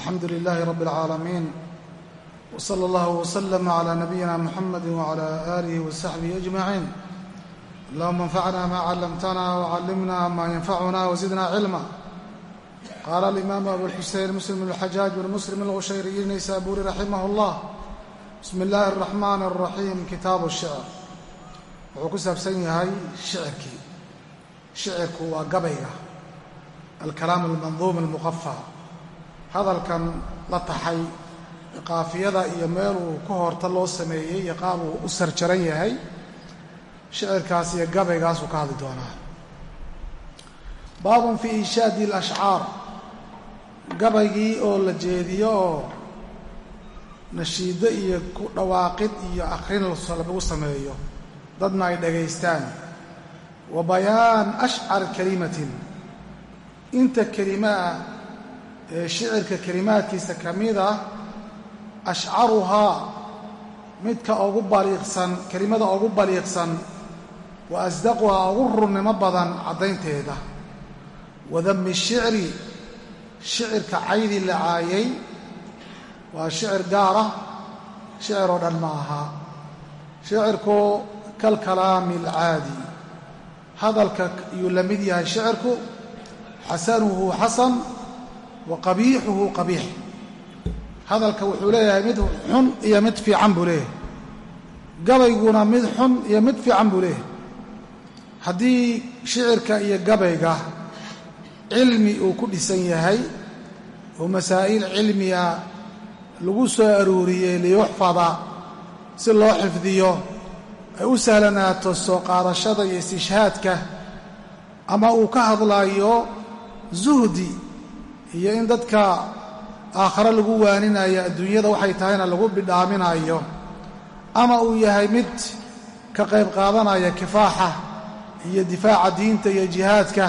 alxamdu lilaahi rabi اlcaalamiin wsala allahu wslm cla nabiyina muxamadi wcla aalihi wasaxbihi ajmaciin allahuma anfacna ma callamtana wcallimna ma yanfacuna wzidna cilma qaala alimaamu abulxuseyn muslim bn اlxajaaj bn muslim alqushayriyi naysaburi raximah اllah bismi اllahi اraxmaan اraxiim kitaabu shicr wuxuu ku saabsan yahay shicirkii shicirku waa gabayga alkalaam almanduum almuqafa hadalkan la taxay qaafiyada iyo meeluu ku horta loo sameeyey iyo qaab uu u sarjaran yahay shicirkaas iyo gabaygaasuu ka hadli doonaa. Baabun fii inshaadi alashcaar gabaygii oo la jeediyo oo nashiido iyo ku dhawaaqid iyo akhrin lagu sameeyo dadna ay dhagaystaan wa bayaan ashcar kelimatin inta kelima ah ee shicirka kelimaadkiisa ka mid ah ashcaruhaa midka ugu baliiqsan kelimada ugu baliiqsan wa asdaquhaa ugu runnimo badan caddaynteeda. Wa dami shicri shicirka caydi la caayay waa shicir gaara shicir oo dhan ma aha. Shicirku kalkalaami alcaadi hadalka yuu la mid yahay shicirku xasanuhu xasan wa qabiixuhu qabiix hadalka wuxuu leeyahay mid xun iyo mid fiican buu leeyahay. Gabayguna mid xun iyo mid fiican buu leeyahay. Haddii shicirka iyo gabayga cilmi uu ku dhisan yahay oo masaa'il cilmiya lagu soo aruuriyey liyuxfada si loo xifdiyo ay u sahlanaato soo qaadashada iyo istishhaadka ama uu ka hadlaayo zuhdi iyo in dadka aakhare lagu waaninayo adduunyada waxay tahayna lagu bidhaaminayo ama uu yahay mid ka qayb qaadanaya kifaaxa iyo difaaca diinta iyo jihaadka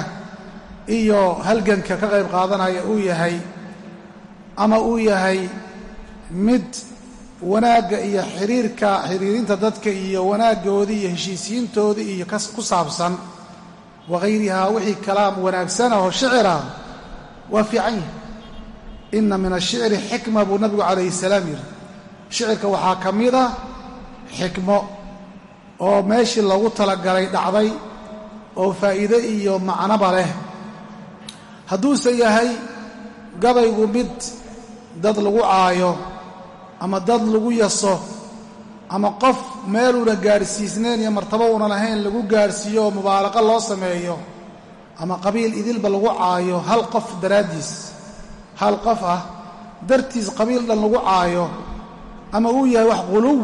iyo halganka ka qayb qaadanaya uu yahay ama uu yahay mid wanaagga iyo xiriirka xiriirinta dadka iyo wanaaggoodii iyo heshiisiintoodii iyo ku saabsan wahayrihaa wixii kalaam wanaagsan ahoo shicira waa fiican yahay. Inna min ashicri xikma buu nabigu calayhi salaam yidhi. Shicirka waxaa ka mid a xikmo oo meeshii loogu talagalay dhacday oo faa'iide iyo macnoba leh. Hadduuse yahay gabaygu mid dad lagu caayo ama dad lagu yaso ama qof meeluuna gaadhsiisnayn iyo martabo una lahayn lagu gaadhsiiyo oo mubaalaqo loo sameeyo ama qabiil idilba lagu caayo hal qof daraaddiis hal qof ah dartiis qabiil dhan lagu caayo ama uu yahay wax quluw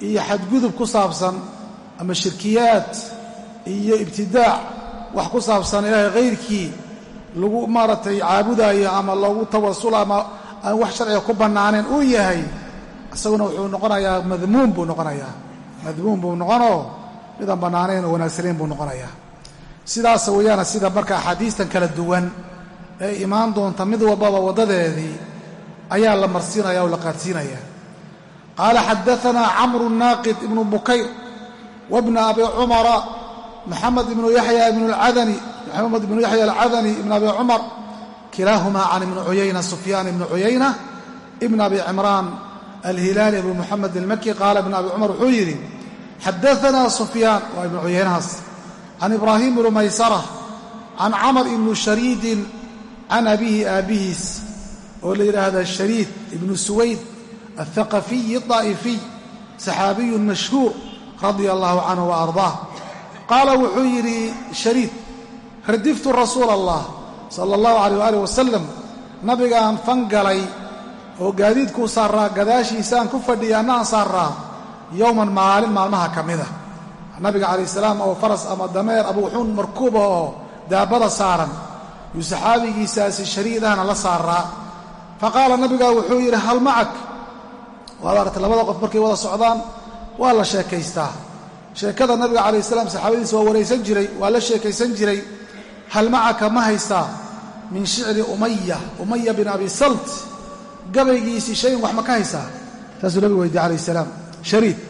iyo xadgudub ku saabsan ama shirkiyaad iyo ibtidaac wax ku saabsan ilaahay khayrkii lagu maaragtay caabudaayo ama loogu tawasul ama aan wax sharciga ku bannaanayn uu yahay isaguna wuxuu noqonayaa madmuum buu noqonayaa. Madmuum buu noqonoo midaan bannaanayn oo wanaagsanayn buu noqonayaa sidaas weeyaana sida marka axaadiistan kala duwan ee imaan doonta mid walbaba waddadeedii ayaa la marsiinaya oo la qaadsiinaya. Qaala xadaanaa camru naaqid ibnu bukayr wabna abi cumara maxamed ibnu yaxya ibnu alcadani maxamed ibnu yaxya alcadani ibn abi cumar kilaahumaa can ibni cuyayna sufyaan ibni cuyayna ibn abi cimraan alhilaali abu muxamed almaki qaala ibn abi cumar wuxuu yidhi xadaanaa sufyaan waa ibnu cuyaynahaas can ibraahim ibnu maysara can camar ibnu shariidin can abihi aabbihiis oo la yidhaahda shariid ibnu suwayd althaqafiyi daa'ifiy saxaabiyun mashhuur radia allahu canhu wa ardaah qaala wuxuu yidhi shariid radiftu rasuula allah sala allahu calayh waalih wasalam nabigaan fangalay oo gaadiidkuu saaraa gadaashiisaan ku fadhiya annaan saaraa yowman maalin maalmaha ka mida nabiga calayh salaam oo faras ama dameer abuuxuun markuuba oo daabada saaran. Yuu saxaabigiisaasi shariidahna la saaraa. Fa qaala nabigaa wuxuu yidhi hal macak? Waad aragtay labada qof markay wada socdaan waa la sheekaystaa. Sheekada nabiga calayh salaam saxaabadiisa waa waraysan jiray waa la sheekaysan jiray. Hal macaka ma haystaa min shicri umaya umaya bin abi salt? Gabaygiisii shayin wax ma ka haysaa? Saasuu nabigu weydiye calayh salaam. Shariid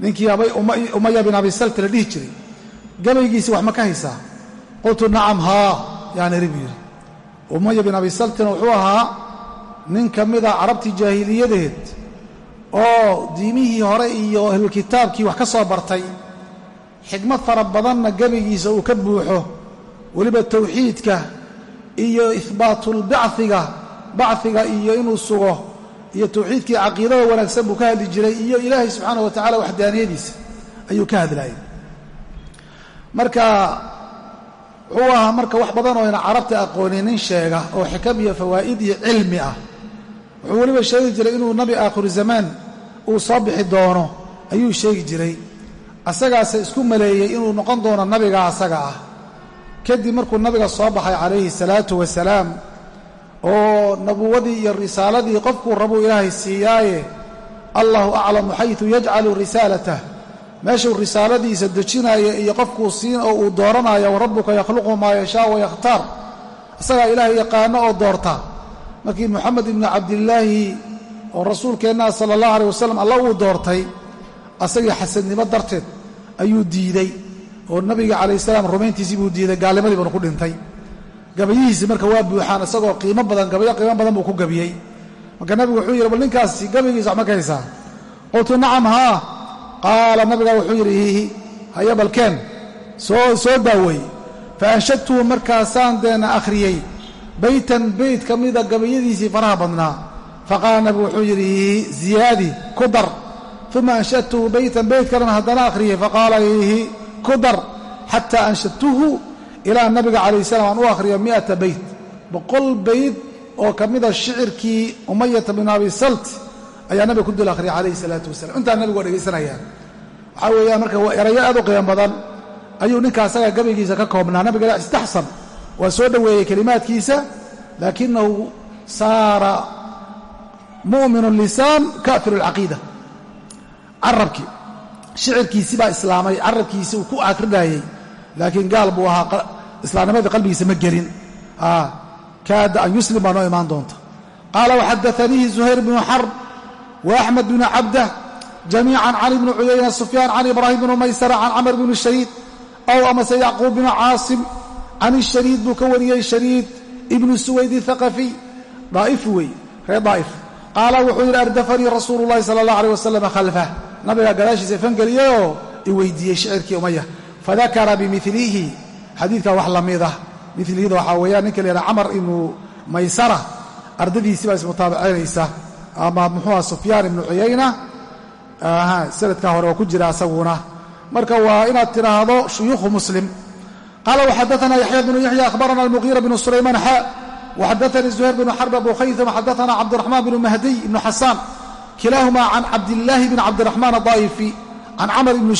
ninkii umaya bin abi salt la dhihi jiray. Gabaygiisii wax ma ka haysaa? Qultu nacam haa yaan iri buu umaya bin abi saltina wuxuu ahaa nin ka mida carabtii jaahiliyadeed oo diimihii hore iyo ahlulkitaabkii wax ka soo bartay. Xikmad fara badanna gebigiisa uu ka buuxo. Weliba tawxiidka iyo ihbaatulbaciga bachiga iyo inuu sugo iyo tawxiidkii caqiidada wanaagsan buu ka hadli jiray iyo ilaahay subxaanah wa tacala waxdaaniyadiisa ayuu ka hadlayay marka wuxuu ahaa marka wax badan oo ina carabta aqoonin nin sheega oo xikam iyo fawaa'id iyo cilmi ah. Wuxuu weliba sheegi jiray inuu nabi aakhiru zamaan uu soo bixi doono ayuu sheegi jiray. Asagaase isku maleeyey inuu noqon doono nabiga asaga ah. Kadib markuu nabiga soo baxay calayhi salaatu wasalaam oo nabuwadii iyo risaaladii qofkuu rabuu ilaahay siiyaaye allahu aclamu xaytu yajcalu risaalatah meeshuu risaaladiisa dejinaya iyo qofkuu siin oo uu dooranaya wa rabbuka yakhluqu maa yashaa wa yakhtaar. Isagaa ilaahay yaqaano oo doorta. Markii moxamed ibnu cabdilaahi oo rasuulkeennaa sala allahu aleyh wasalam alla uu doortay asagii xasadnimo darteed ayuu diidey oo nabiga calayh salaam rumayntiisii buu diiday gaalnimadii buuna ku dhintay gabayihiisi marka waa buuxaan isagoo qiimo badan gabayo qiimo badan buu ku gabiyey. Marka nabigu wuxuu yidhi bal ninkaasi gabaygiisa wax ma qultu nacam haa. Qaala nabigaa wuxuu yidhi hihi haya balkeen soo soo daaweey fa anshadtuhu markaasaan deena akhriyey baytan beyt ka mida gabayadiisii faraha badnaa. Faqaala nabigu wuxuu yidhi hihi ziyaadi ku dar. Uma anshadtuhu baytan beyt kalena haddana akhriyey. Faqaala hihi ku dar xataa anshadtuhu ilaa nabiga calayh salam aan u akhriyo mi'ata beyt boqol bayd oo ka mida shicirkii umayata bin abi salt ayaa nabiga ku dul akhriyay calayhi salaatu wasalam intaa nabigu waa dhegaysanayaan waxaa weeyaan marka erayo aad u qiimo badan ayuu ninka gabaygiisa ka koobnaa. Nabiga istaxsan waa soo dhoweeyey kelimaadkiisa laakinahu saara mu'minu lisaan kaafiru alcaqiida carabkii shicirkiisii islaamay carabkiisii uu ku akrinayey laakiin gaal buu ahaa islaamnimadii qalbigiisa ma gelin. Kaada an yuslim baa noo imaan doonta. Qaala waxadaanihi zuhayr bnu xarb wa axmed bnu cabdah jamiican cali bni cuyayna sufyaan can ibraahim bnu maysara can camr bni shariid ow amase yacquub bnu caasim can ishariid buu ka wariyey shariid ibnu suwayd thaqafiy daa'if wey reer daa'if. Qaala wuxuu yidhi ardafanii rasuulu llahi sala allah aleh wasalam khalfah. Nabigaa gadaashiisa fangeliyeyoo i weydiiyey shicirkii umaya fadakara bimilihi xadiidkaa wax la mid ah milihida waxaa weeyaan ninka la yidhaha camar ibnu maysara ardadiisii baa ismutaabacaynaysa ama muxuuha sufyaan ibnu cuyayna sanadkaa hore oo ku jira asaguna marka waa inaad tidhaahdo shuyuukhu muslim qaala waxadaana yaxya bnu yaxya akhbarana almugiira bnu sulaymaan xa waxadaanii zuhayr bnu xarb abu khaytham xadaana cabdiraxmaan bnu mahdiy ibnu xasaan kilaahumaa can cabdillaahi bn cabdiraxmaan adaa'ifi can camr ibni